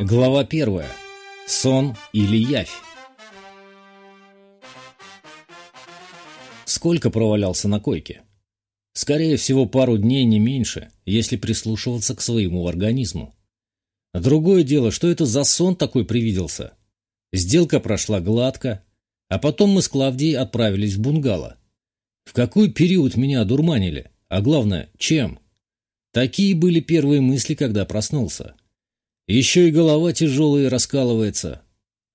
Глава первая. Сон или явь? Сколько провалялся на койке? Скорее всего, пару дней, не меньше, если прислушиваться к своему организму. Другое дело, что это за сон такой привиделся? Сделка прошла гладко, а потом мы с Клавдией отправились в бунгало. В какой период меня одурманили? А главное, чем? Такие были первые мысли, когда проснулся. Еще и голова тяжелая раскалывается.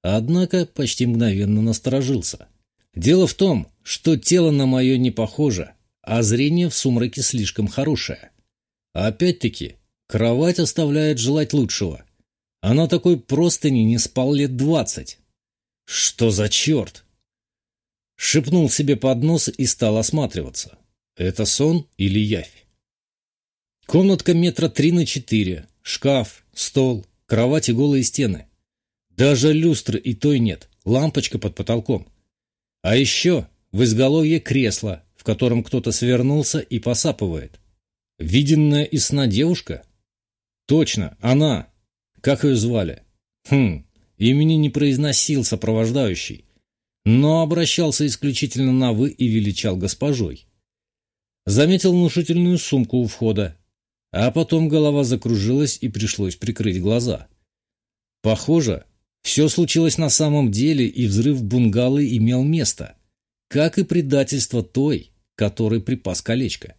Однако почти мгновенно насторожился. Дело в том, что тело на мое не похоже, а зрение в сумраке слишком хорошее. Опять-таки, кровать оставляет желать лучшего. Она такой простыни не спал лет двадцать. Что за черт? Шепнул себе под нос и стал осматриваться. Это сон или явь? Комнатка метра три на четыре, шкаф, стол, кровать и голые стены. Даже люстры и той нет, лампочка под потолком. А еще в изголовье кресло, в котором кто-то свернулся и посапывает. Виденная из сна девушка? Точно, она. Как ее звали? Хм, имени не произносил сопровождающий, но обращался исключительно на «вы» и величал госпожой. Заметил внушительную сумку у входа, а потом голова закружилась и пришлось прикрыть глаза. Похоже, все случилось на самом деле, и взрыв бунгалы имел место, как и предательство той, которой припас колечко.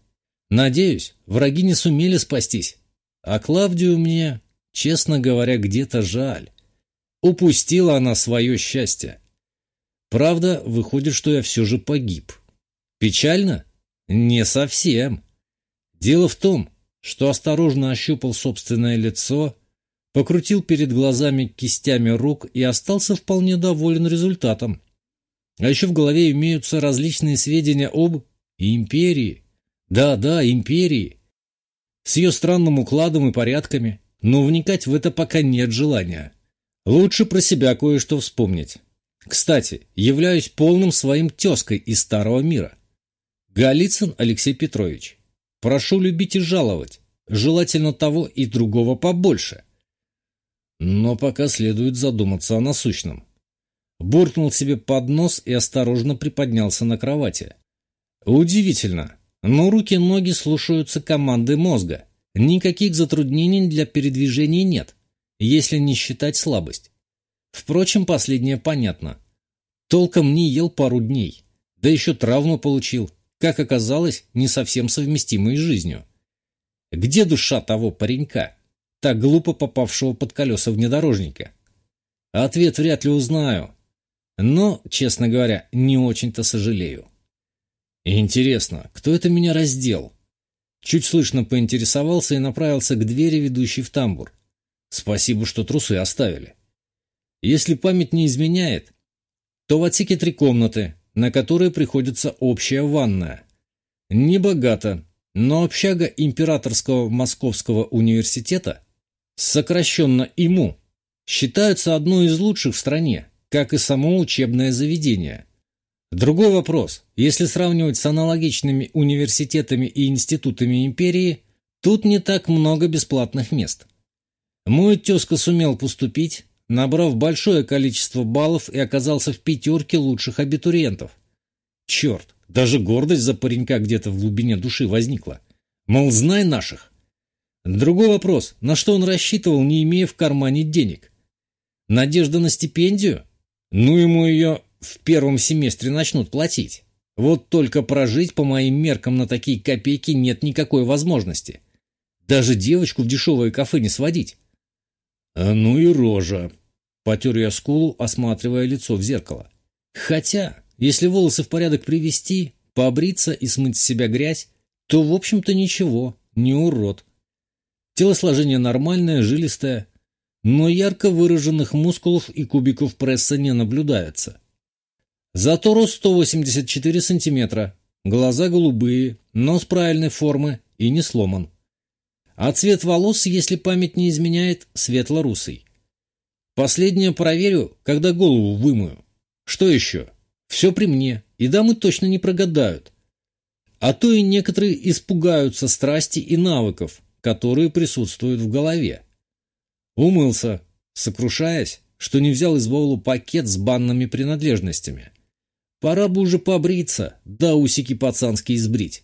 Надеюсь, враги не сумели спастись, а Клавдию мне, честно говоря, где-то жаль. Упустила она свое счастье. Правда, выходит, что я все же погиб. Печально? Не совсем. Дело в том, что осторожно ощупал собственное лицо, покрутил перед глазами кистями рук и остался вполне доволен результатом. А еще в голове имеются различные сведения об империи. Да-да, империи. С ее странным укладом и порядками. Но вникать в это пока нет желания. Лучше про себя кое-что вспомнить. Кстати, являюсь полным своим тезкой из Старого мира. Голицын Алексей Петрович. Прошу любить и жаловать. Желательно того и другого побольше. Но пока следует задуматься о насущном. Буркнул себе под нос и осторожно приподнялся на кровати. Удивительно, но руки-ноги слушаются команды мозга. Никаких затруднений для передвижения нет, если не считать слабость. Впрочем, последнее понятно. Толком не ел пару дней, да еще травму получил, как оказалось, не совсем совместимой с жизнью. Где душа того паренька, так глупо попавшего под колеса внедорожника? Ответ вряд ли узнаю, но, честно говоря, не очень-то сожалею. Интересно, кто это меня раздел? Чуть слышно поинтересовался и направился к двери, ведущей в тамбур. Спасибо, что трусы оставили. Если память не изменяет, то в отсеке три комнаты, на которые приходится общая ванная. Небогато, но общага Императорского Московского университета, сокращенно ИМУ, считается одной из лучших в стране, как и само учебное заведение. Другой вопрос, если сравнивать с аналогичными университетами и институтами империи, тут не так много бесплатных мест. Мой тезка сумел поступить, набрав большое количество баллов и оказался в пятерке лучших абитуриентов. Черт, даже гордость за паренька где-то в глубине души возникла. Мол, знай наших. Другой вопрос, на что он рассчитывал, не имея в кармане денег? Надежда на стипендию? Ну, ему ее в первом семестре начнут платить. Вот только прожить по моим меркам на такие копейки нет никакой возможности. Даже девочку в дешевое кафе не сводить. А ну и рожа. Потер я скулу, осматривая лицо в зеркало. Хотя, если волосы в порядок привести, побриться и смыть с себя грязь, то, в общем-то, ничего, не урод. Телосложение нормальное, жилистое, но ярко выраженных мускулов и кубиков пресса не наблюдается. Зато рост 184 сантиметра, глаза голубые, нос правильной формы и не сломан. А цвет волос, если память не изменяет, светло-русый. Последнее проверю, когда голову вымою. Что еще? Все при мне, и дамы точно не прогадают. А то и некоторые испугаются страсти и навыков, которые присутствуют в голове. Умылся, сокрушаясь, что не взял из баула пакет с банными принадлежностями. Пора бы уже побриться, да усики пацанские избрить.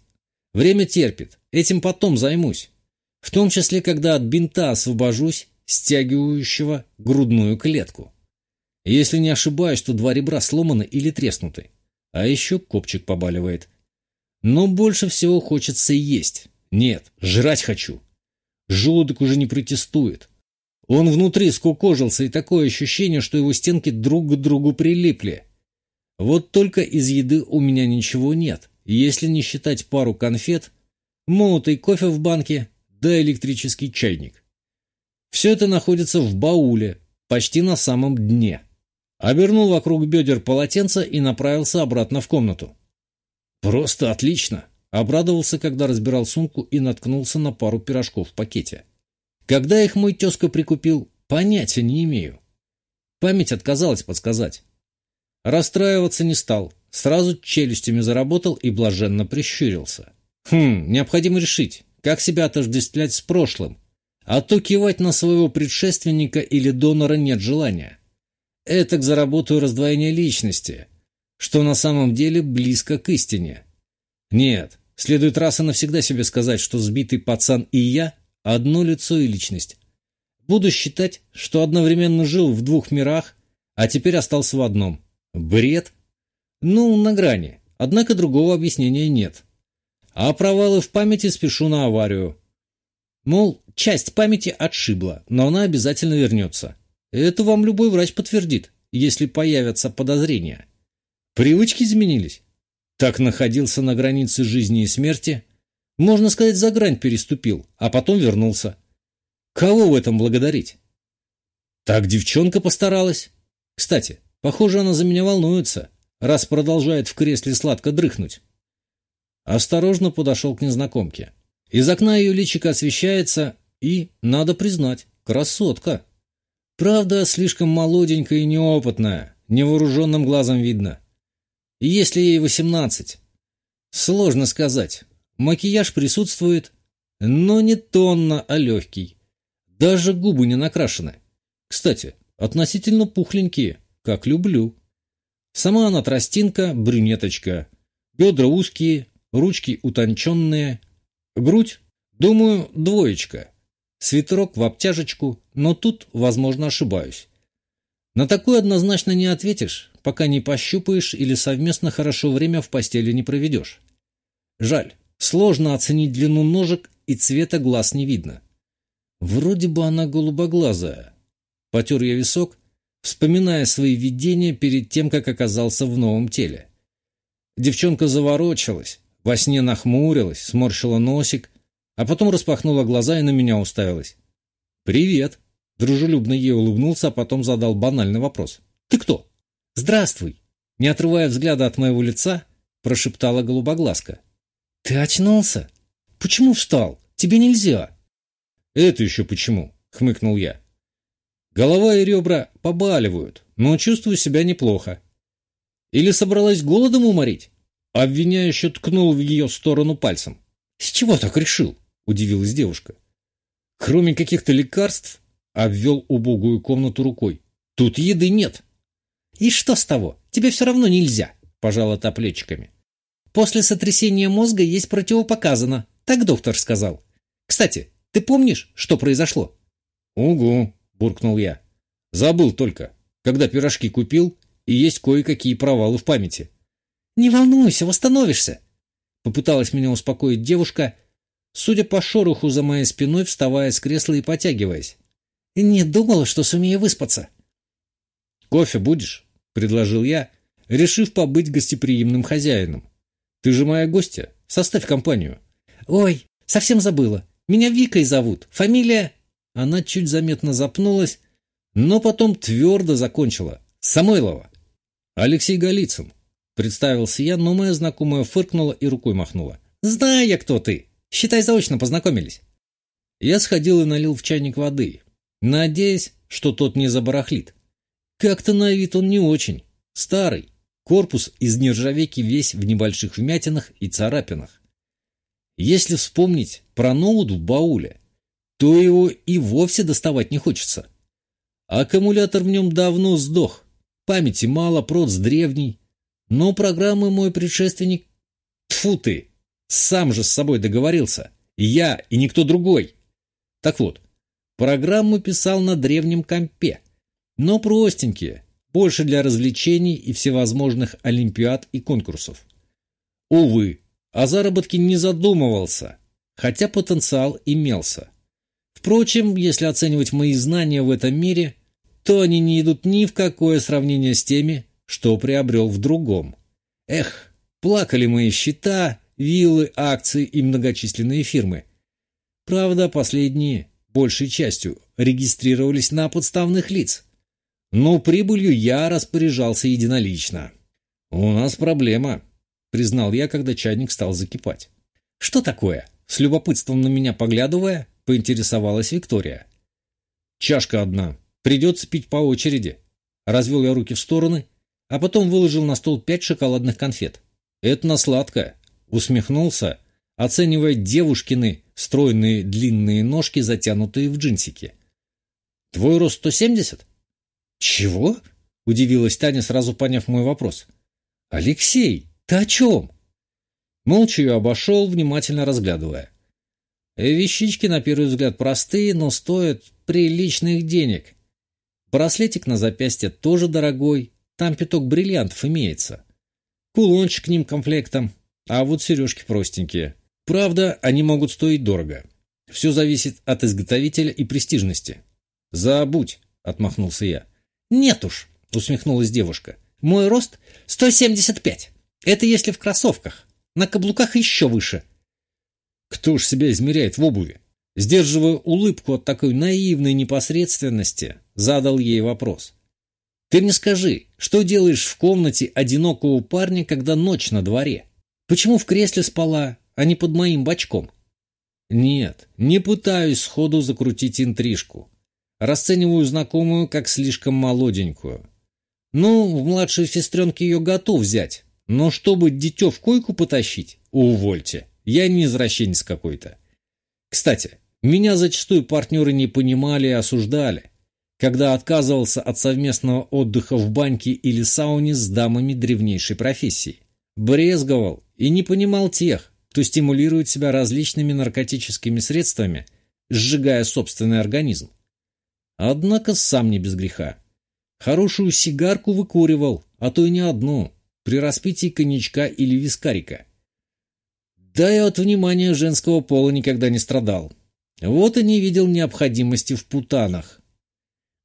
Время терпит, этим потом займусь. В том числе, когда от бинта освобожусь, стягивающего грудную клетку. Если не ошибаюсь, то два ребра сломаны или треснуты. А еще копчик побаливает. Но больше всего хочется есть. Нет, жрать хочу. Желудок уже не протестует. Он внутри скукожился, и такое ощущение, что его стенки друг к другу прилипли. Вот только из еды у меня ничего нет, если не считать пару конфет, молотый кофе в банке, да электрический чайник. Все это находится в бауле, почти на самом дне. Обернул вокруг бедер полотенца и направился обратно в комнату. «Просто отлично!» Обрадовался, когда разбирал сумку и наткнулся на пару пирожков в пакете. Когда их мой тезка прикупил, понятия не имею. Память отказалась подсказать. Расстраиваться не стал, сразу челюстями заработал и блаженно прищурился. Хм, необходимо решить, как себя отождествлять с прошлым, а то кивать на своего предшественника или донора нет желания. Этак заработаю раздвоение личности, что на самом деле близко к истине. Нет, Следует раз и навсегда себе сказать, что сбитый пацан и я – одно лицо и личность. Буду считать, что одновременно жил в двух мирах, а теперь остался в одном. Бред? Ну, на грани. Однако другого объяснения нет. А провалы в памяти спешу на аварию. Мол, часть памяти отшибла, но она обязательно вернется. Это вам любой врач подтвердит, если появятся подозрения. Привычки изменились. Так находился на границе жизни и смерти. Можно сказать, за грань переступил, а потом вернулся. Кого в этом благодарить? Так девчонка постаралась. Кстати, похоже, она за меня волнуется, раз продолжает в кресле сладко дрыхнуть. Осторожно подошел к незнакомке. Из окна ее личико освещается и, надо признать, красотка. Правда, слишком молоденькая и неопытная, невооруженным глазом видно если ей восемнадцать. Сложно сказать. Макияж присутствует, но не тонно, а легкий. Даже губы не накрашены. Кстати, относительно пухленькие, как люблю. Сама она тростинка, брюнеточка. Бедра узкие, ручки утонченные. Грудь, думаю, двоечка. Свитерок в обтяжечку, но тут, возможно, ошибаюсь. На такое однозначно не ответишь, пока не пощупаешь или совместно хорошо время в постели не проведешь. Жаль, сложно оценить длину ножек и цвета глаз не видно. Вроде бы она голубоглазая. Потер я висок, вспоминая свои видения перед тем, как оказался в новом теле. Девчонка заворочилась, во сне нахмурилась, сморщила носик, а потом распахнула глаза и на меня уставилась. «Привет!» Дружелюбно ей улыбнулся, а потом задал банальный вопрос. «Ты кто?» «Здравствуй!» Не отрывая взгляда от моего лица, прошептала голубоглазка. «Ты очнулся? Почему встал? Тебе нельзя!» «Это еще почему?» — хмыкнул я. «Голова и ребра побаливают, но чувствую себя неплохо. Или собралась голодом уморить?» Обвиняюще ткнул в ее сторону пальцем. «С чего так решил?» — удивилась девушка. «Кроме каких-то лекарств, Обвел убогую комнату рукой. Тут еды нет. И что с того? Тебе все равно нельзя, пожала та. После сотрясения мозга есть противопоказано. Так доктор сказал. Кстати, ты помнишь, что произошло? Угу, буркнул я. Забыл только, когда пирожки купил, и есть кое-какие провалы в памяти. Не волнуйся, восстановишься. Попыталась меня успокоить девушка, судя по шороху за моей спиной, вставая с кресла и потягиваясь. Не думала, что сумею выспаться. «Кофе будешь?» — предложил я, решив побыть гостеприимным хозяином. «Ты же моя гостья. Составь компанию». «Ой, совсем забыла. Меня Викой зовут. Фамилия...» Она чуть заметно запнулась, но потом твердо закончила. «Самойлова». «Алексей Голицын», — представился я, но моя знакомая фыркнула и рукой махнула. «Знаю я, кто ты. Считай, заочно познакомились». Я сходил и налил в чайник воды, надеясь, что тот не забарахлит. Как-то на вид он не очень. Старый. Корпус из нержавейки весь в небольших вмятинах и царапинах. Если вспомнить про ноут в бауле, то его и вовсе доставать не хочется. Аккумулятор в нем давно сдох. Памяти мало, проц древний. Но программы мой предшественник... Тфу ты! Сам же с собой договорился. И я, и никто другой. Так вот, программу писал на древнем компе. Но простенькие, больше для развлечений и всевозможных олимпиад и конкурсов. Увы, о заработке не задумывался, хотя потенциал имелся. Впрочем, если оценивать мои знания в этом мире, то они не идут ни в какое сравнение с теми, что приобрел в другом. Эх, плакали мои счета, виллы, акции и многочисленные фирмы. Правда, последние, большей частью, регистрировались на подставных лиц. Но прибылью я распоряжался единолично. «У нас проблема», — признал я, когда чайник стал закипать. «Что такое?» — с любопытством на меня поглядывая, поинтересовалась Виктория. «Чашка одна. Придется пить по очереди». Развел я руки в стороны, а потом выложил на стол пять шоколадных конфет. «Это на сладкое», — усмехнулся, оценивая девушкины стройные длинные ножки, затянутые в джинсики. «Твой рост 170?» «Чего?» — удивилась Таня, сразу поняв мой вопрос. «Алексей, ты о чем?» Молча ее обошел, внимательно разглядывая. Вещички, на первый взгляд, простые, но стоят приличных денег. Браслетик на запястье тоже дорогой, там пяток бриллиантов имеется. Кулончик к ним комплектом, а вот сережки простенькие. Правда, они могут стоить дорого. Все зависит от изготовителя и престижности. «Забудь», — отмахнулся я. «Нет уж», — усмехнулась девушка. «Мой рост 175. Это если в кроссовках. На каблуках еще выше». Кто ж себя измеряет в обуви? Сдерживая улыбку от такой наивной непосредственности, задал ей вопрос. «Ты мне скажи, что делаешь в комнате одинокого парня, когда ночь на дворе? Почему в кресле спала, а не под моим бочком?» «Нет, не пытаюсь сходу закрутить интрижку. Расцениваю знакомую как слишком молоденькую. Ну, в младшей сестренке ее готов взять, но чтобы дитё в койку потащить, увольте». Я не извращенец какой-то. Кстати, меня зачастую партнеры не понимали и осуждали, когда отказывался от совместного отдыха в баньке или сауне с дамами древнейшей профессии. Брезговал и не понимал тех, кто стимулирует себя различными наркотическими средствами, сжигая собственный организм. Однако сам не без греха. Хорошую сигарку выкуривал, а то и не одну, при распитии коньячка или вискарика. Да и от внимания женского пола никогда не страдал. Вот и не видел необходимости в путанах.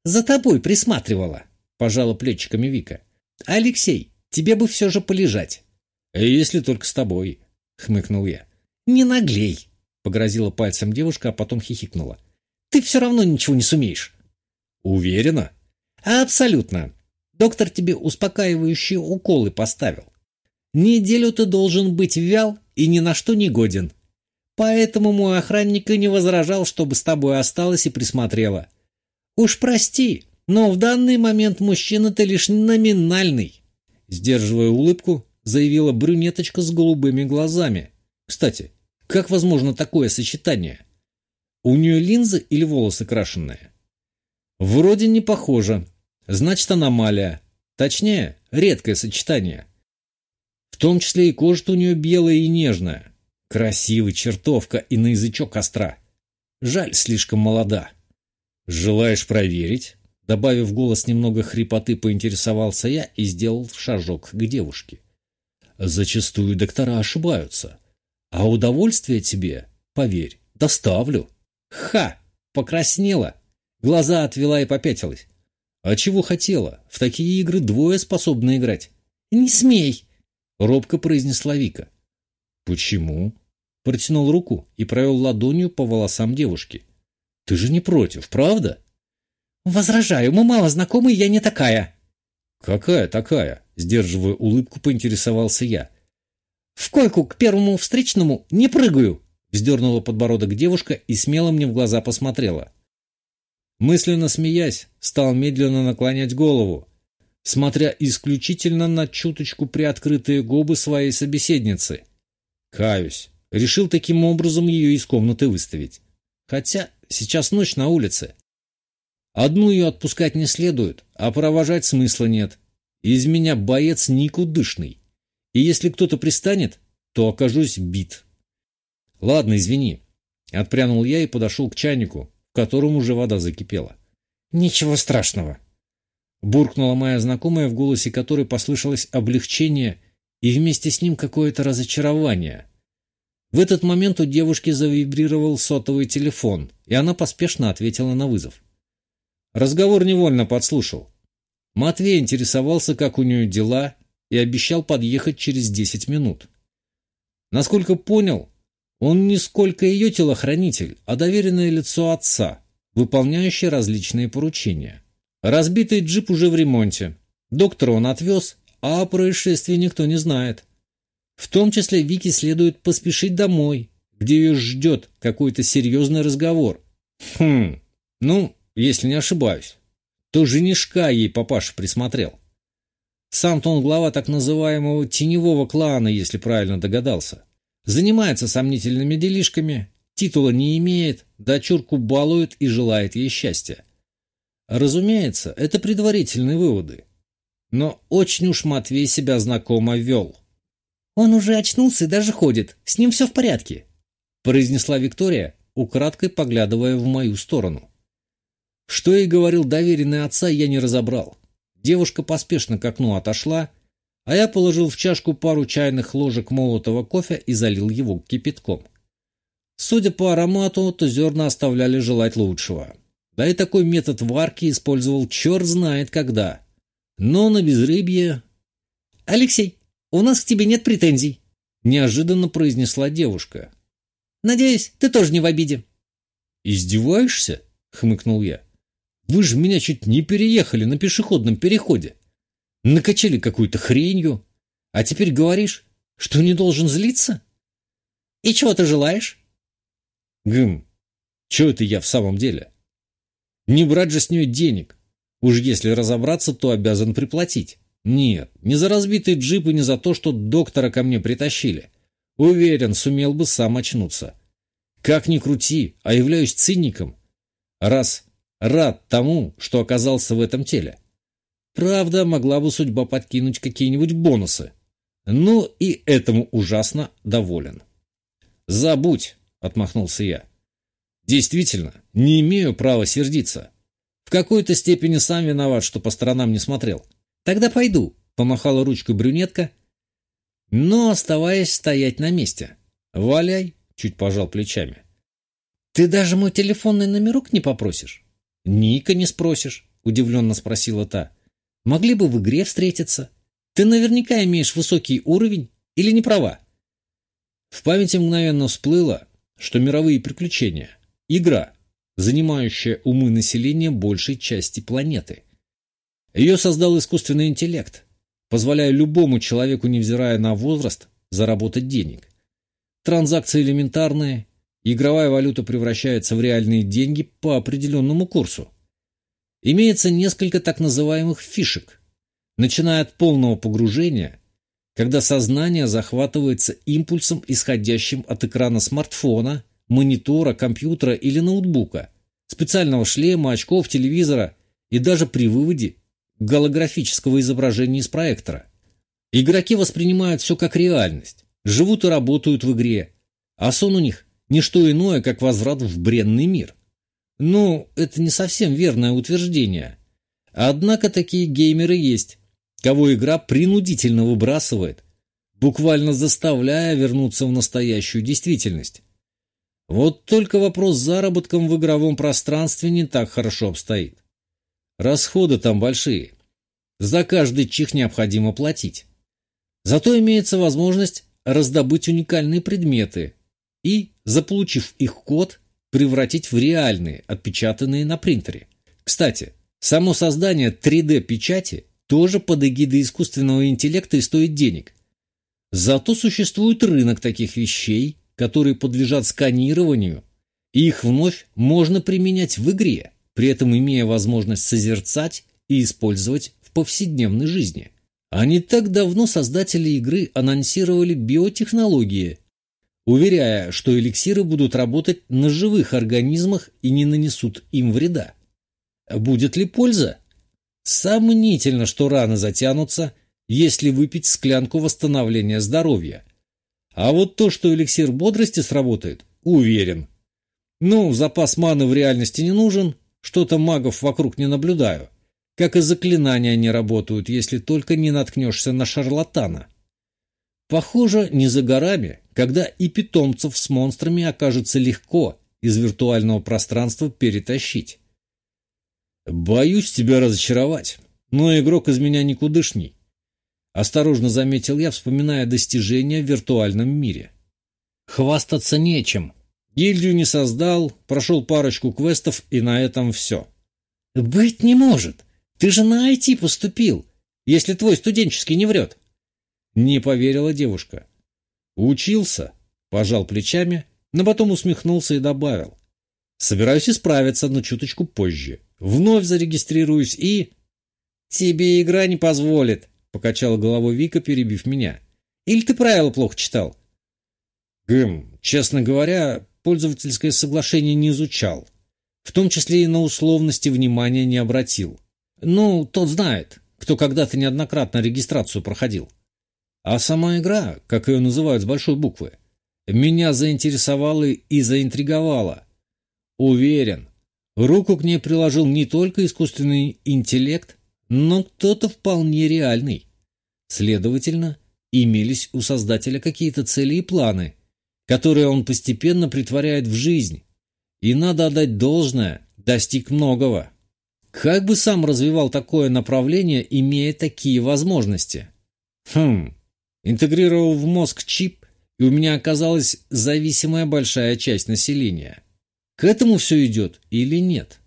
«За тобой присматривала», — пожала плечиками Вика. «Алексей, тебе бы все же полежать». «Если только с тобой», — хмыкнул я. «Не наглей», — погрозила пальцем девушка, а потом хихикнула. «Ты все равно ничего не сумеешь». «Уверена?» «Абсолютно. Доктор тебе успокаивающие уколы поставил. Неделю ты должен быть вял и ни на что не годен. Поэтому мой охранник и не возражал, чтобы с тобой осталась и присмотрела. Уж прости, но в данный момент мужчина ты лишь номинальный. Сдерживая улыбку, заявила брюнеточка с голубыми глазами. Кстати, как возможно такое сочетание? У нее линзы или волосы крашеные? Вроде не похоже. Значит, аномалия. Точнее, редкое сочетание. В том числе и кожа у нее белая и нежная. Красивый, чертовка и на язычок остра. Жаль, слишком молода. «Желаешь проверить?» Добавив голос немного хрипоты, поинтересовался я и сделал шажок к девушке. «Зачастую доктора ошибаются. А удовольствие тебе, поверь, доставлю». «Ха!» — покраснела. Глаза отвела и попятилась. «А чего хотела? В такие игры двое способны играть». «Не смей!» — робко произнесла Вика. «Почему?» — протянул руку и провел ладонью по волосам девушки. «Ты же не против, правда?» «Возражаю, мы мало знакомы, я не такая». «Какая такая?» — сдерживая улыбку, поинтересовался я. «В койку к первому встречному не прыгаю!» — вздернула подбородок девушка и смело мне в глаза посмотрела. Мысленно смеясь, стал медленно наклонять голову, смотря исключительно на чуточку приоткрытые губы своей собеседницы. Каюсь, решил таким образом ее из комнаты выставить. Хотя сейчас ночь на улице. Одну ее отпускать не следует, а провожать смысла нет. Из меня боец никудышный. И если кто-то пристанет, то окажусь бит. Ладно, извини. Отпрянул я и подошел к чайнику, в котором уже вода закипела. Ничего страшного. Буркнула моя знакомая, в голосе которой послышалось облегчение и вместе с ним какое-то разочарование. В этот момент у девушки завибрировал сотовый телефон, и она поспешно ответила на вызов. Разговор невольно подслушал. Матвей интересовался, как у нее дела, и обещал подъехать через десять минут. Насколько понял, он не сколько ее телохранитель, а доверенное лицо отца, выполняющее различные поручения. Разбитый джип уже в ремонте. Доктора он отвез, а о происшествии никто не знает. В том числе Вике следует поспешить домой, где ее ждет какой-то серьезный разговор. Хм, ну, если не ошибаюсь, то женишка ей папаша присмотрел. Сам-то он глава так называемого теневого клана, если правильно догадался. Занимается сомнительными делишками, титула не имеет, дочурку балует и желает ей счастья. Разумеется, это предварительные выводы. Но очень уж Матвей себя знакомо вел. «Он уже очнулся и даже ходит. С ним все в порядке», — произнесла Виктория, украдкой поглядывая в мою сторону. Что ей говорил доверенный отца, я не разобрал. Девушка поспешно к окну отошла, а я положил в чашку пару чайных ложек молотого кофе и залил его кипятком. Судя по аромату, то зерна оставляли желать лучшего. Да и такой метод варки использовал черт знает когда. Но на безрыбье... «Алексей, «У нас к тебе нет претензий», — неожиданно произнесла девушка. «Надеюсь, ты тоже не в обиде». «Издеваешься?» — хмыкнул я. «Вы же меня чуть не переехали на пешеходном переходе. Накачали какую-то хренью. А теперь говоришь, что не должен злиться?» «И чего ты желаешь?» «Гм, чего это я в самом деле? Не брать же с нее денег. Уж если разобраться, то обязан приплатить. Нет, не за разбитый джип и не за то, что доктора ко мне притащили. Уверен, сумел бы сам очнуться. Как ни крути, а являюсь циником. Раз рад тому, что оказался в этом теле. Правда, могла бы судьба подкинуть какие-нибудь бонусы. Ну и этому ужасно доволен. «Забудь», — отмахнулся я. «Действительно, не имею права сердиться. В какой-то степени сам виноват, что по сторонам не смотрел. «Тогда пойду», — помахала ручкой брюнетка, но оставаясь стоять на месте. «Валяй», — чуть пожал плечами. «Ты даже мой телефонный номерок не попросишь?» «Ника не спросишь», — удивленно спросила та. «Могли бы в игре встретиться. Ты наверняка имеешь высокий уровень или не права?» В памяти мгновенно всплыло, что мировые приключения — игра, занимающая умы населения большей части планеты — ее создал искусственный интеллект, позволяя любому человеку, невзирая на возраст, заработать денег. Транзакции элементарные, игровая валюта превращается в реальные деньги по определенному курсу. Имеется несколько так называемых фишек, начиная от полного погружения, когда сознание захватывается импульсом, исходящим от экрана смартфона, монитора, компьютера или ноутбука, специального шлема, очков, телевизора и даже при выводе голографического изображения из проектора. Игроки воспринимают все как реальность, живут и работают в игре, а сон у них – не что иное, как возврат в бренный мир. Ну, это не совсем верное утверждение. Однако такие геймеры есть, кого игра принудительно выбрасывает, буквально заставляя вернуться в настоящую действительность. Вот только вопрос с заработком в игровом пространстве не так хорошо обстоит. Расходы там большие. За каждый чих необходимо платить. Зато имеется возможность раздобыть уникальные предметы и, заполучив их код, превратить в реальные, отпечатанные на принтере. Кстати, само создание 3D-печати тоже под эгидой искусственного интеллекта и стоит денег. Зато существует рынок таких вещей, которые подлежат сканированию, и их вновь можно применять в игре при этом имея возможность созерцать и использовать в повседневной жизни. А не так давно создатели игры анонсировали биотехнологии, уверяя, что эликсиры будут работать на живых организмах и не нанесут им вреда. будет ли польза? Сомнительно, что раны затянутся, если выпить склянку восстановления здоровья. А вот то, что эликсир бодрости сработает, уверен. Ну, запас маны в реальности не нужен, что-то магов вокруг не наблюдаю. Как и заклинания не работают, если только не наткнешься на шарлатана. Похоже, не за горами, когда и питомцев с монстрами окажется легко из виртуального пространства перетащить. «Боюсь тебя разочаровать, но игрок из меня никудышний», — осторожно заметил я, вспоминая достижения в виртуальном мире. «Хвастаться нечем. Гильдию не создал, прошел парочку квестов, и на этом все». «Быть не может. Ты же на IT поступил, если твой студенческий не врет». Не поверила девушка. «Учился», — пожал плечами, но потом усмехнулся и добавил. «Собираюсь исправиться, но чуточку позже. Вновь зарегистрируюсь и...» «Тебе игра не позволит», — покачала головой Вика, перебив меня. «Или ты правила плохо читал?» «Гм, честно говоря, пользовательское соглашение не изучал. В том числе и на условности внимания не обратил. Ну, тот знает, кто когда-то неоднократно регистрацию проходил. А сама игра, как ее называют с большой буквы, меня заинтересовала и заинтриговала. Уверен, руку к ней приложил не только искусственный интеллект, но кто-то вполне реальный. Следовательно, имелись у создателя какие-то цели и планы, которые он постепенно притворяет в жизнь. И надо отдать должное, достиг многого. Как бы сам развивал такое направление, имея такие возможности? Хм, интегрировал в мозг чип, и у меня оказалась зависимая большая часть населения. К этому все идет или нет?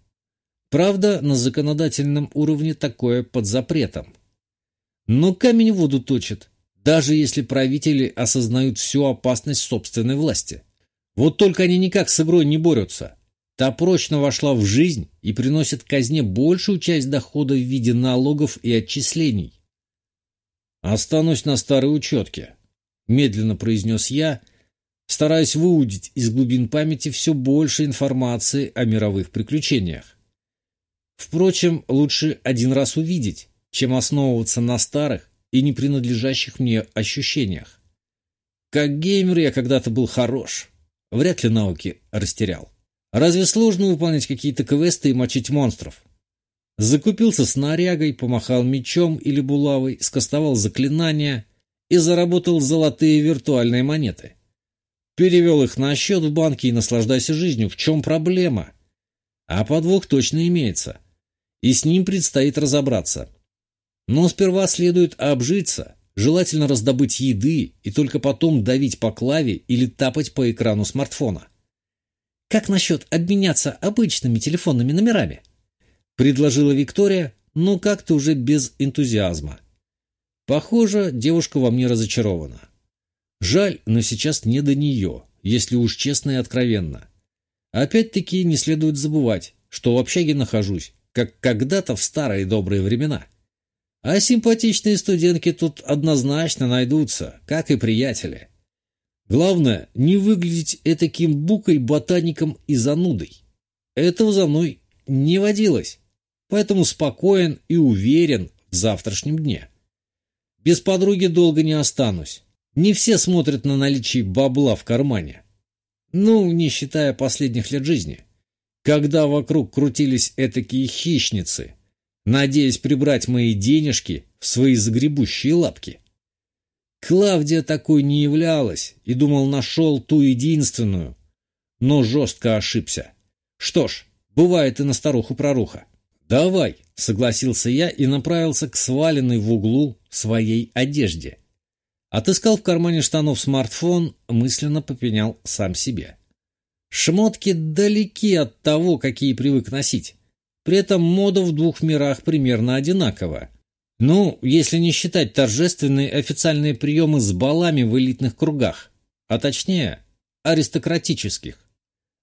Правда, на законодательном уровне такое под запретом. Но камень воду точит, даже если правители осознают всю опасность собственной власти. Вот только они никак с игрой не борются. Та прочно вошла в жизнь и приносит казне большую часть дохода в виде налогов и отчислений. «Останусь на старой учетке», — медленно произнес я, стараясь выудить из глубин памяти все больше информации о мировых приключениях. Впрочем, лучше один раз увидеть, чем основываться на старых и не принадлежащих мне ощущениях. Как геймер я когда-то был хорош, вряд ли науки растерял. Разве сложно выполнять какие-то квесты и мочить монстров? Закупился снарягой, помахал мечом или булавой, скостовал заклинания и заработал золотые виртуальные монеты. Перевел их на счет в банке и наслаждайся жизнью. В чем проблема? А подвох точно имеется. И с ним предстоит разобраться. Но сперва следует обжиться, желательно раздобыть еды и только потом давить по клаве или тапать по экрану смартфона. «Как насчет обменяться обычными телефонными номерами?» — предложила Виктория, но как-то уже без энтузиазма. Похоже, девушка во мне разочарована. Жаль, но сейчас не до нее, если уж честно и откровенно. Опять-таки не следует забывать, что в общаге нахожусь, как когда-то в старые добрые времена. А симпатичные студентки тут однозначно найдутся, как и приятели. Главное, не выглядеть этаким букой-ботаником и занудой. Этого за мной не водилось, поэтому спокоен и уверен в завтрашнем дне. Без подруги долго не останусь. Не все смотрят на наличие бабла в кармане. Ну, не считая последних лет жизни, когда вокруг крутились этакие хищницы, надеясь прибрать мои денежки в свои загребущие лапки. Клавдия такой не являлась и думал, нашел ту единственную, но жестко ошибся. Что ж, бывает и на старуху проруха. «Давай», — согласился я и направился к сваленной в углу своей одежде. Отыскал в кармане штанов смартфон, мысленно попенял сам себе. Шмотки далеки от того, какие привык носить. При этом мода в двух мирах примерно одинакова. Ну, если не считать торжественные официальные приемы с балами в элитных кругах, а точнее, аристократических.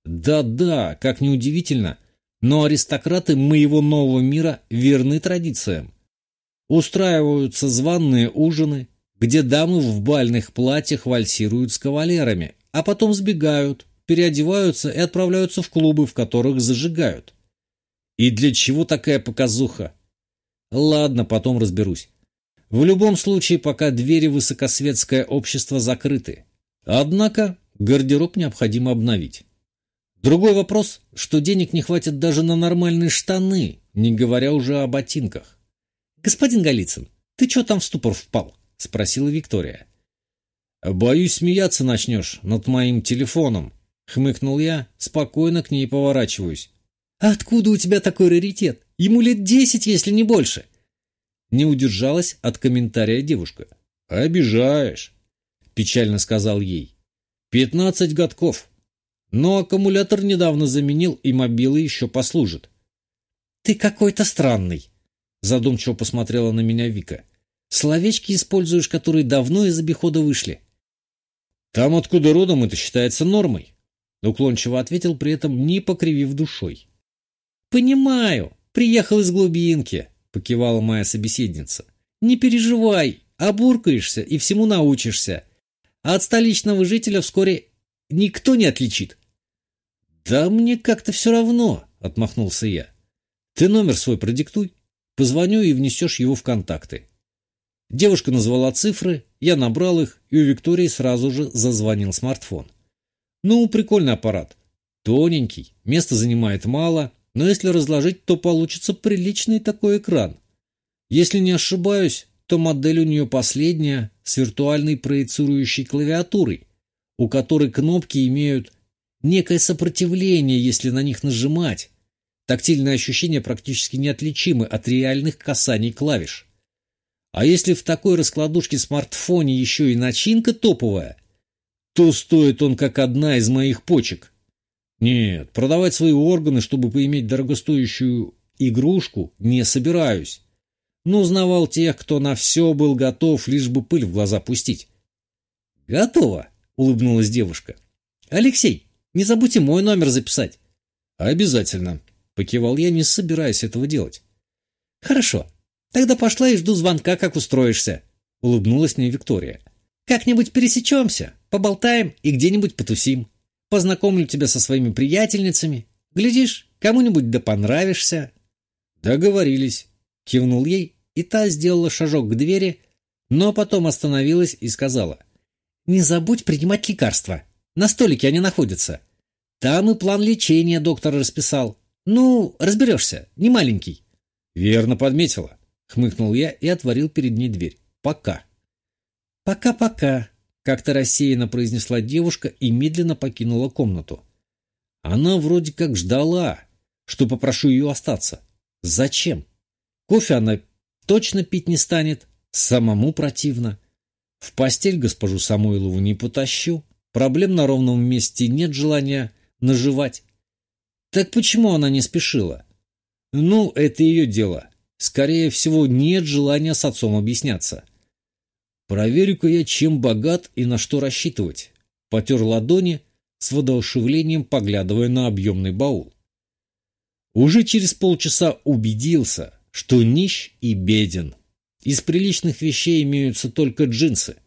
Да-да, как неудивительно, но аристократы моего нового мира верны традициям. Устраиваются званные ужины, где дамы в бальных платьях вальсируют с кавалерами, а потом сбегают, переодеваются и отправляются в клубы, в которых зажигают. И для чего такая показуха? Ладно, потом разберусь. В любом случае, пока двери высокосветское общество закрыты. Однако гардероб необходимо обновить. Другой вопрос, что денег не хватит даже на нормальные штаны, не говоря уже о ботинках. «Господин Голицын, ты что там в ступор впал?» — спросила Виктория. «Боюсь, смеяться начнешь над моим телефоном», — хмыкнул я, спокойно к ней поворачиваюсь. «Откуда у тебя такой раритет? Ему лет десять, если не больше». Не удержалась от комментария девушка. «Обижаешь», — печально сказал ей. «Пятнадцать годков. Но аккумулятор недавно заменил, и мобилы еще послужат». «Ты какой-то странный», — задумчиво посмотрела на меня Вика. «Словечки используешь, которые давно из обихода вышли». «Там, откуда родом, это считается нормой», — уклончиво ответил, при этом не покривив душой. «Понимаю, приехал из глубинки», — покивала моя собеседница. «Не переживай, обуркаешься и всему научишься. А от столичного жителя вскоре никто не отличит». «Да мне как-то все равно», — отмахнулся я. «Ты номер свой продиктуй, позвоню и внесешь его в контакты». Девушка назвала цифры, я набрал их, и у Виктории сразу же зазвонил смартфон. Ну, прикольный аппарат. Тоненький, места занимает мало, но если разложить, то получится приличный такой экран. Если не ошибаюсь, то модель у нее последняя с виртуальной проецирующей клавиатурой, у которой кнопки имеют некое сопротивление, если на них нажимать. Тактильные ощущения практически неотличимы от реальных касаний клавиш. А если в такой раскладушке смартфоне еще и начинка топовая, то стоит он как одна из моих почек. Нет, продавать свои органы, чтобы поиметь дорогостоящую игрушку, не собираюсь. Но узнавал тех, кто на все был готов, лишь бы пыль в глаза пустить. «Готово», — улыбнулась девушка. «Алексей, не забудьте мой номер записать». «Обязательно», — покивал я, не собираясь этого делать. «Хорошо, Тогда пошла и жду звонка, как устроишься», — улыбнулась мне Виктория. «Как-нибудь пересечемся, поболтаем и где-нибудь потусим. Познакомлю тебя со своими приятельницами. Глядишь, кому-нибудь да понравишься». «Договорились», — кивнул ей, и та сделала шажок к двери, но потом остановилась и сказала. «Не забудь принимать лекарства. На столике они находятся. Там и план лечения доктор расписал. Ну, разберешься, не маленький». «Верно подметила. Хмыкнул я и отворил перед ней дверь. Пока. Пока-пока, как-то рассеянно произнесла девушка и медленно покинула комнату. Она вроде как ждала, что попрошу ее остаться. Зачем? Кофе она точно пить не станет, самому противно. В постель госпожу Самойлову не потащу, проблем на ровном месте нет желания наживать. Так почему она не спешила? Ну, это ее дело. Скорее всего, нет желания с отцом объясняться. Проверю-ка я, чем богат и на что рассчитывать. Потер ладони, с воодушевлением поглядывая на объемный баул. Уже через полчаса убедился, что нищ и беден. Из приличных вещей имеются только джинсы,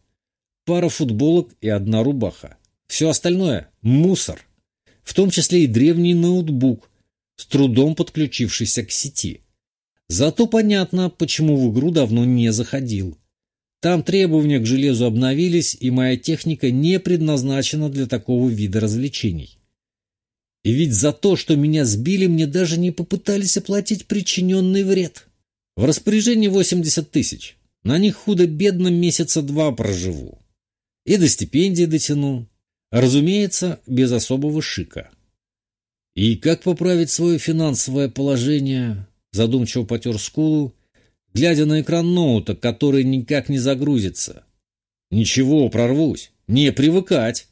пара футболок и одна рубаха. Все остальное – мусор, в том числе и древний ноутбук, с трудом подключившийся к сети. Зато понятно, почему в игру давно не заходил. Там требования к железу обновились, и моя техника не предназначена для такого вида развлечений. И ведь за то, что меня сбили, мне даже не попытались оплатить причиненный вред. В распоряжении 80 тысяч. На них худо-бедно месяца два проживу. И до стипендии дотяну. Разумеется, без особого шика. И как поправить свое финансовое положение, задумчиво потер скулу, глядя на экран ноута, который никак не загрузится. «Ничего, прорвусь. Не привыкать!»